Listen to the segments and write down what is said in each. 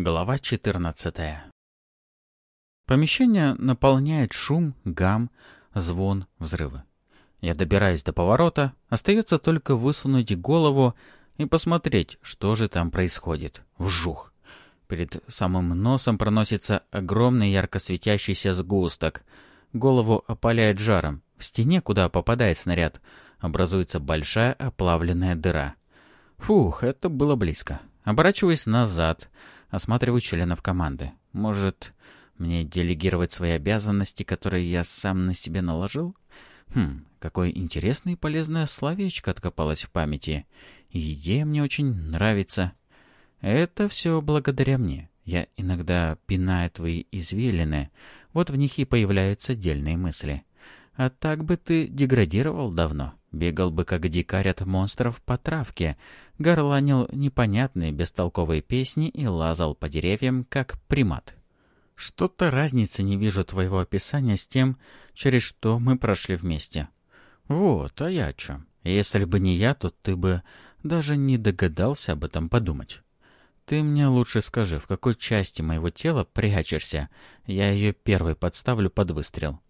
Глава 14 Помещение наполняет шум, гам, звон, взрывы. Я добираюсь до поворота, остается только высунуть голову и посмотреть, что же там происходит. Вжух! Перед самым носом проносится огромный ярко светящийся сгусток. Голову опаляет жаром. В стене, куда попадает снаряд, образуется большая оплавленная дыра. Фух, это было близко. Оборачиваясь назад, осматриваю членов команды. Может, мне делегировать свои обязанности, которые я сам на себе наложил? Хм, какое интересное и полезное словечко откопалось в памяти. Идея мне очень нравится. Это все благодаря мне. Я иногда пинаю твои извилины, вот в них и появляются дельные мысли. А так бы ты деградировал давно. Бегал бы, как дикарь от монстров по травке, горланил непонятные бестолковые песни и лазал по деревьям, как примат. Что-то разницы не вижу твоего описания с тем, через что мы прошли вместе. Вот, а я о чем? Если бы не я, то ты бы даже не догадался об этом подумать. Ты мне лучше скажи, в какой части моего тела прячешься? Я ее первой подставлю под выстрел.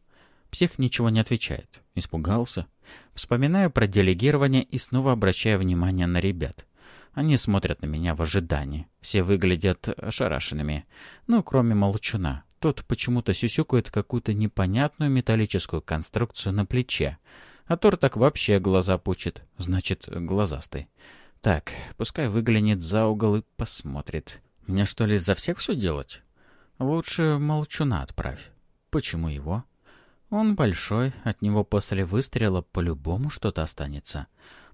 Псих ничего не отвечает. Испугался. Вспоминаю про делегирование и снова обращаю внимание на ребят. Они смотрят на меня в ожидании. Все выглядят ошарашенными. Ну, кроме молчуна. Тот почему-то сюсюкает какую-то непонятную металлическую конструкцию на плече. А Тор так вообще глаза пучит. Значит, глазастый. Так, пускай выглянет за угол и посмотрит. Мне что ли за всех все делать? Лучше молчуна отправь. Почему его? Он большой, от него после выстрела по-любому что-то останется.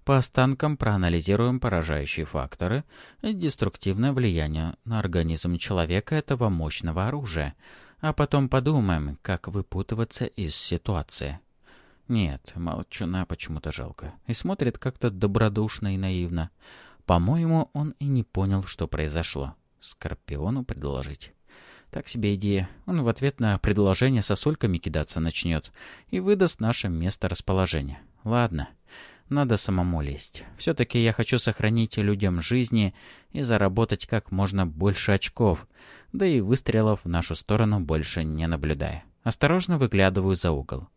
По останкам проанализируем поражающие факторы и деструктивное влияние на организм человека этого мощного оружия, а потом подумаем, как выпутываться из ситуации. Нет, молчуна почему-то жалко. И смотрит как-то добродушно и наивно. По-моему, он и не понял, что произошло. Скорпиону предложить. Так себе идея. Он в ответ на предложение сосульками кидаться начнет и выдаст наше место расположения. Ладно, надо самому лезть. Все-таки я хочу сохранить людям жизни и заработать как можно больше очков, да и выстрелов в нашу сторону больше не наблюдая. Осторожно выглядываю за угол.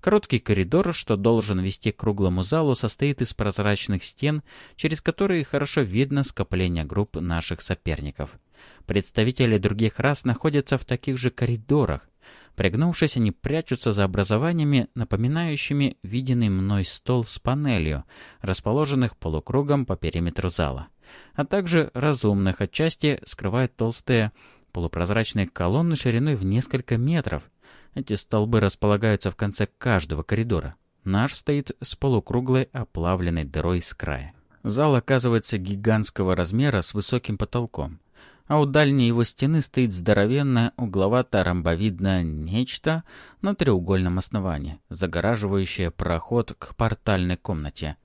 Короткий коридор, что должен вести к круглому залу, состоит из прозрачных стен, через которые хорошо видно скопление групп наших соперников. Представители других рас находятся в таких же коридорах. Пригнувшись, они прячутся за образованиями, напоминающими виденный мной стол с панелью, расположенных полукругом по периметру зала. А также разумных отчасти скрывают толстые полупрозрачные колонны шириной в несколько метров. Эти столбы располагаются в конце каждого коридора. Наш стоит с полукруглой оплавленной дырой с края. Зал оказывается гигантского размера с высоким потолком а у дальней его стены стоит здоровенное угловато-ромбовидное нечто на треугольном основании, загораживающее проход к портальной комнате.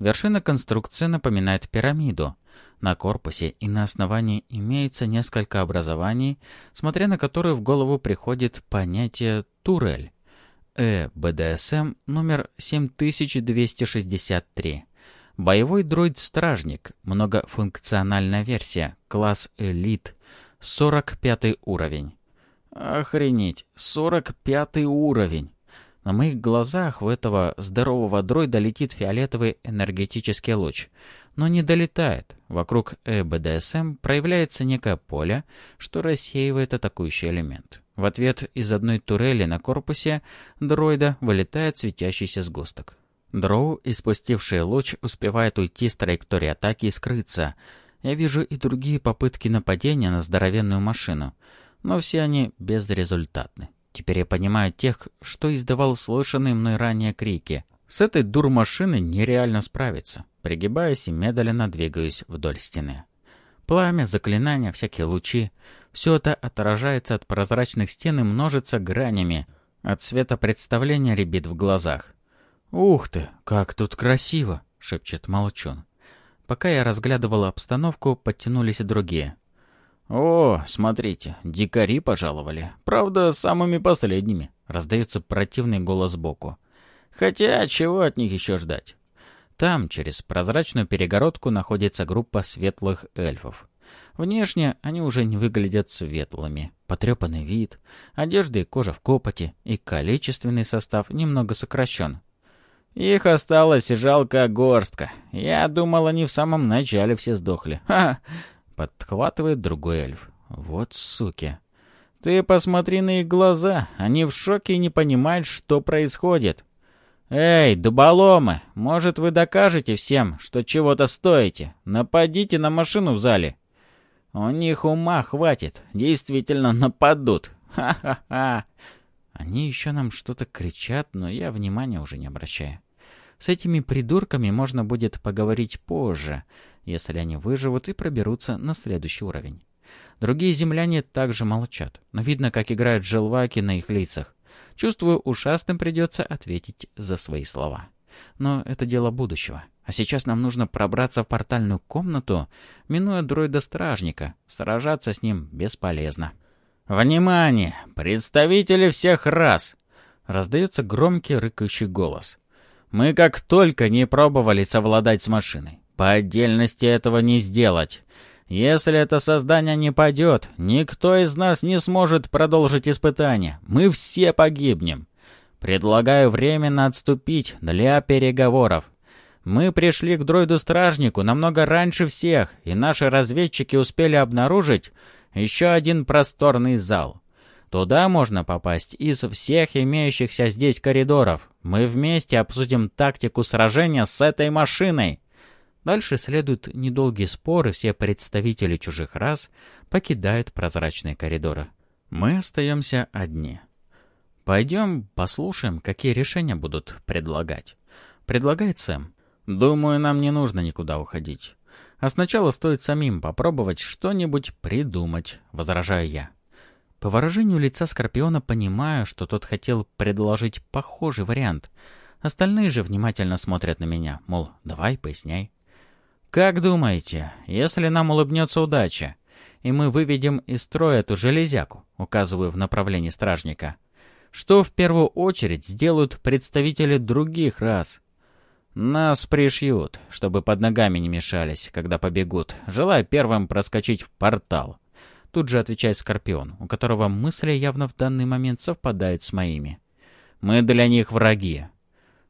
Вершина конструкции напоминает пирамиду. На корпусе и на основании имеется несколько образований, смотря на которые в голову приходит понятие «турель». Э БДСМ номер 7263. Боевой дроид-стражник, многофункциональная версия, класс элит, 45 уровень. Охренеть, 45 уровень. На моих глазах у этого здорового дроида летит фиолетовый энергетический луч, но не долетает. Вокруг ЭБДСМ проявляется некое поле, что рассеивает атакующий элемент. В ответ из одной турели на корпусе дроида вылетает светящийся сгусток. Дроу, испустивший луч, успевает уйти с траектории атаки и скрыться. Я вижу и другие попытки нападения на здоровенную машину, но все они безрезультатны. Теперь я понимаю тех, что издавал слышанные мной ранее крики. С этой дур-машиной нереально справиться. Пригибаясь и медленно двигаюсь вдоль стены. Пламя, заклинания, всякие лучи — все это отражается от прозрачных стен и множится гранями. От света представления рябит в глазах. «Ух ты, как тут красиво!» — шепчет Молчун. Пока я разглядывал обстановку, подтянулись и другие. «О, смотрите, дикари пожаловали. Правда, самыми последними», — раздается противный голос сбоку. «Хотя, чего от них еще ждать?» Там, через прозрачную перегородку, находится группа светлых эльфов. Внешне они уже не выглядят светлыми. Потрепанный вид, одежда и кожа в копоти, и количественный состав немного сокращен. Их осталось жалко горстка. Я думал, они в самом начале все сдохли. Ха! Подхватывает другой эльф. Вот суки. Ты посмотри на их глаза. Они в шоке и не понимают, что происходит. «Эй, дуболомы, может, вы докажете всем, что чего-то стоите? Нападите на машину в зале». «У них ума хватит, действительно нападут. Ха-ха-ха!» Они еще нам что-то кричат, но я внимания уже не обращаю. С этими придурками можно будет поговорить позже, если они выживут и проберутся на следующий уровень. Другие земляне также молчат, но видно, как играют желваки на их лицах. Чувствую, ушастым придется ответить за свои слова. Но это дело будущего. А сейчас нам нужно пробраться в портальную комнату, минуя дроида-стражника. Сражаться с ним бесполезно. «Внимание! Представители всех рас!» Раздается громкий рыкающий голос. «Мы как только не пробовали совладать с машиной. По отдельности этого не сделать. Если это создание не падет, никто из нас не сможет продолжить испытание. Мы все погибнем. Предлагаю временно отступить для переговоров. Мы пришли к дроиду-стражнику намного раньше всех, и наши разведчики успели обнаружить еще один просторный зал. Туда можно попасть из всех имеющихся здесь коридоров. Мы вместе обсудим тактику сражения с этой машиной. Дальше следуют недолгие споры, все представители чужих рас покидают прозрачные коридоры. Мы остаемся одни. Пойдем послушаем, какие решения будут предлагать. Предлагает Сэм. Думаю, нам не нужно никуда уходить. А сначала стоит самим попробовать что-нибудь придумать, возражаю я. По выражению лица Скорпиона понимаю, что тот хотел предложить похожий вариант. Остальные же внимательно смотрят на меня, мол, давай, поясняй. «Как думаете, если нам улыбнется удача, и мы выведем из строя эту железяку, указываю в направлении стражника, что в первую очередь сделают представители других рас?» «Нас пришьют, чтобы под ногами не мешались, когда побегут, желая первым проскочить в портал». Тут же отвечает Скорпион, у которого мысли явно в данный момент совпадают с моими. «Мы для них враги».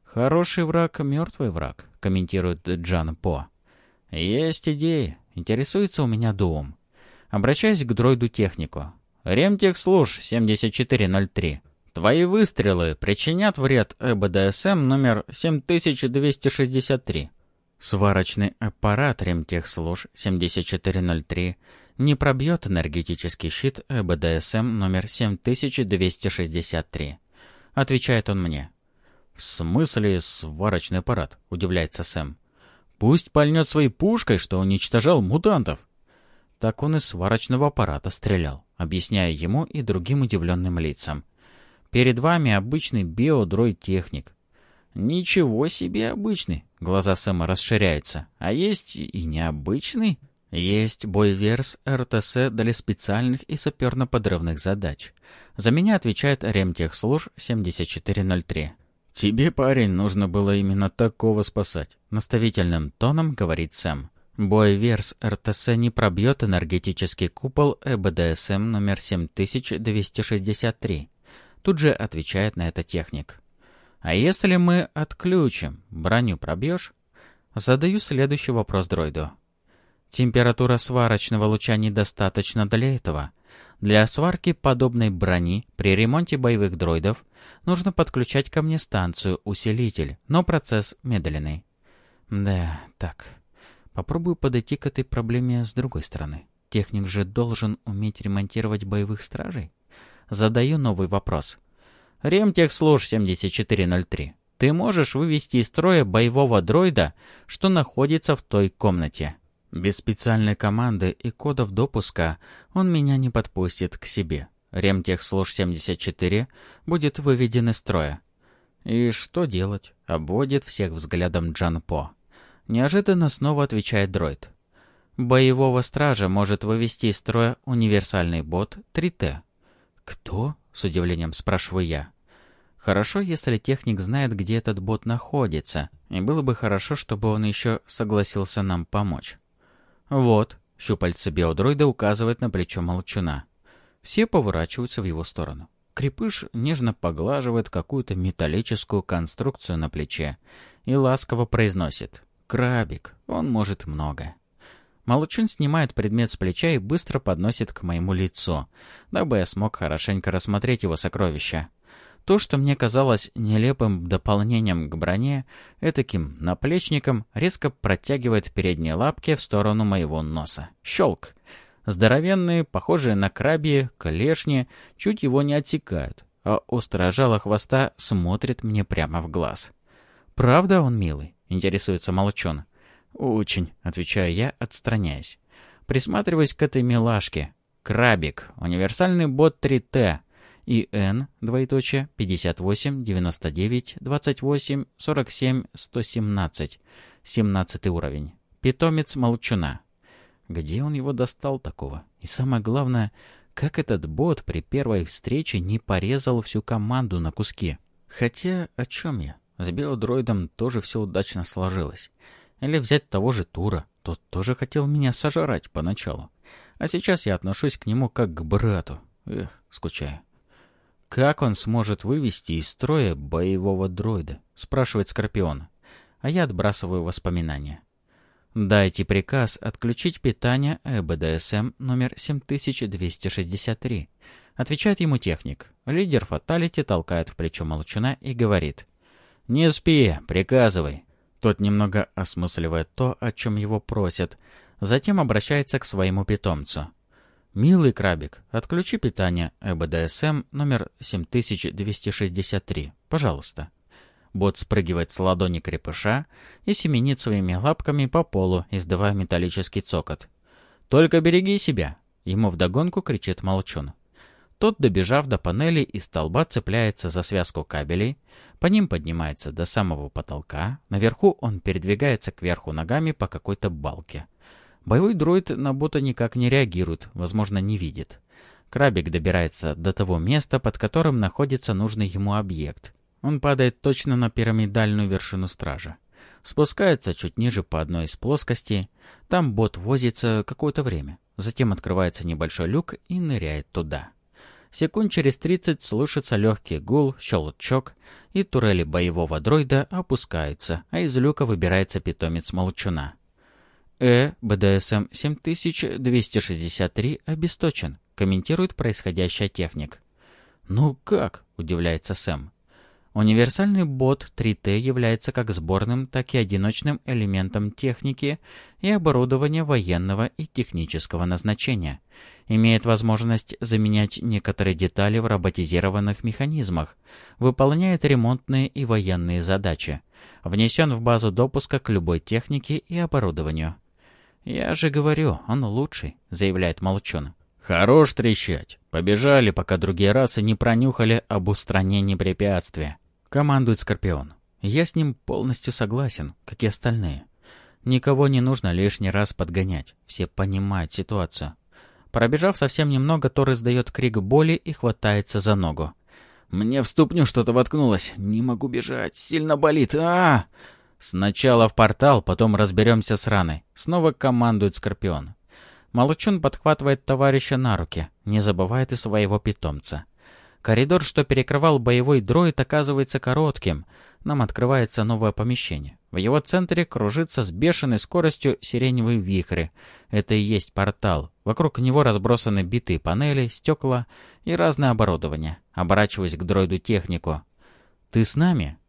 «Хороший враг — мертвый враг», — комментирует Джан По. «Есть идеи. Интересуется у меня дом. Обращаюсь к дроиду-технику. Ремтехслуж 7403. Твои выстрелы причинят вред ЭБДСМ номер 7263. Сварочный аппарат Ремтехслуж 7403 не пробьет энергетический щит ЭБДСМ номер 7263. Отвечает он мне. «В смысле сварочный аппарат?» — удивляется Сэм. Пусть пальнет своей пушкой, что уничтожал мутантов. Так он из сварочного аппарата стрелял, объясняя ему и другим удивленным лицам. Перед вами обычный биодроид-техник. Ничего себе обычный. Глаза Сэма расширяются. А есть и необычный. Есть бойверс РТС для специальных и саперно-подрывных задач. За меня отвечает Ремтехслуж 7403. «Тебе, парень, нужно было именно такого спасать», — наставительным тоном говорит Сэм. Бойверс РТС не пробьет энергетический купол ЭБДСМ номер 7263. Тут же отвечает на это техник. А если мы отключим, броню пробьешь? Задаю следующий вопрос дроиду. Температура сварочного луча недостаточно для этого. Для сварки подобной брони при ремонте боевых дроидов нужно подключать ко мне станцию-усилитель, но процесс медленный. Да, так. Попробую подойти к этой проблеме с другой стороны. Техник же должен уметь ремонтировать боевых стражей. Задаю новый вопрос. Ремтехслуж 7403. Ты можешь вывести из строя боевого дроида, что находится в той комнате? Без специальной команды и кодов допуска он меня не подпустит к себе. Ремтехслуж-74 будет выведен из строя. И что делать? Обводит всех взглядом Джан По. Неожиданно снова отвечает дроид. Боевого стража может вывести из строя универсальный бот 3Т. Кто? С удивлением спрашиваю я. Хорошо, если техник знает, где этот бот находится, и было бы хорошо, чтобы он еще согласился нам помочь. Вот, Щупальце биодроида указывает на плечо молчуна. Все поворачиваются в его сторону. Крепыш нежно поглаживает какую-то металлическую конструкцию на плече и ласково произносит «Крабик, он может многое». Молчун снимает предмет с плеча и быстро подносит к моему лицу, дабы я смог хорошенько рассмотреть его сокровища. То, что мне казалось нелепым дополнением к броне, этаким наплечником, резко протягивает передние лапки в сторону моего носа. Щелк! Здоровенные, похожие на крабьи, клешни, чуть его не отсекают, а острое жало хвоста смотрит мне прямо в глаз. «Правда он милый?» — интересуется Молчун. «Очень», — отвечаю я, отстраняясь. Присматриваясь к этой милашке. Крабик, универсальный бот 3Т. И Н, двоеточие, 58, 99, 28, 47, 117. 17 уровень. Питомец молчуна. Где он его достал такого? И самое главное, как этот бот при первой встрече не порезал всю команду на куски? Хотя, о чем я? С биодроидом тоже все удачно сложилось. Или взять того же Тура. Тот тоже хотел меня сожрать поначалу. А сейчас я отношусь к нему как к брату. Эх, скучаю. «Как он сможет вывести из строя боевого дроида?» — спрашивает Скорпион. А я отбрасываю воспоминания. Дайте приказ отключить питание ЭБДСМ номер 7263. Отвечает ему техник. Лидер фаталити толкает в плечо молчуна и говорит. «Не спи, приказывай. Тот немного осмысливает то, о чем его просят, затем обращается к своему питомцу. «Милый крабик, отключи питание ЭБДСМ номер 7263, пожалуйста». Бот спрыгивает с ладони крепыша и семенит своими лапками по полу, издавая металлический цокот. «Только береги себя!» — ему вдогонку кричит молчун. Тот, добежав до панели и столба, цепляется за связку кабелей, по ним поднимается до самого потолка, наверху он передвигается кверху ногами по какой-то балке. Боевой дроид на бота никак не реагирует, возможно, не видит. Крабик добирается до того места, под которым находится нужный ему объект. Он падает точно на пирамидальную вершину стража. Спускается чуть ниже по одной из плоскостей. Там бот возится какое-то время. Затем открывается небольшой люк и ныряет туда. Секунд через 30 слышится легкий гул, щелчок, и турели боевого дроида опускаются, а из люка выбирается питомец молчуна. Э, БДСМ 7263 обесточен, комментирует происходящее техник. «Ну как?» – удивляется Сэм. Универсальный бот 3T является как сборным, так и одиночным элементом техники и оборудования военного и технического назначения. Имеет возможность заменять некоторые детали в роботизированных механизмах, выполняет ремонтные и военные задачи, внесен в базу допуска к любой технике и оборудованию. «Я же говорю, он лучший», — заявляет Молчун. «Хорош трещать. Побежали, пока другие расы не пронюхали об устранении препятствия. Командует Скорпион. Я с ним полностью согласен, как и остальные. Никого не нужно лишний раз подгонять. Все понимают ситуацию. Пробежав совсем немного, Тор издает крик боли и хватается за ногу. «Мне в ступню что-то воткнулось. Не могу бежать. Сильно болит. а, -а, -а «Сначала в портал, потом разберемся с раной». Снова командует Скорпион. Молчун подхватывает товарища на руки, не забывает и своего питомца. Коридор, что перекрывал боевой дроид, оказывается коротким. Нам открывается новое помещение. В его центре кружится с бешеной скоростью сиреневый вихрь. Это и есть портал. Вокруг него разбросаны битые панели, стекла и разное оборудование. Оборачиваясь к дроиду-технику. «Ты с нами?»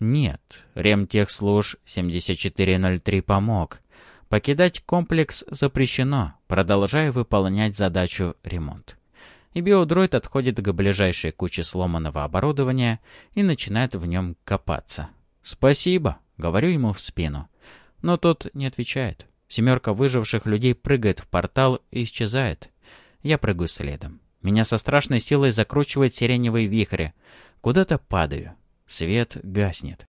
«Нет. Ремтехслуж 7403 помог. Покидать комплекс запрещено. Продолжаю выполнять задачу ремонт» и биодроид отходит к ближайшей куче сломанного оборудования и начинает в нем копаться. «Спасибо», — говорю ему в спину. Но тот не отвечает. Семерка выживших людей прыгает в портал и исчезает. Я прыгаю следом. Меня со страшной силой закручивает сиреневый вихрь. Куда-то падаю. Свет гаснет.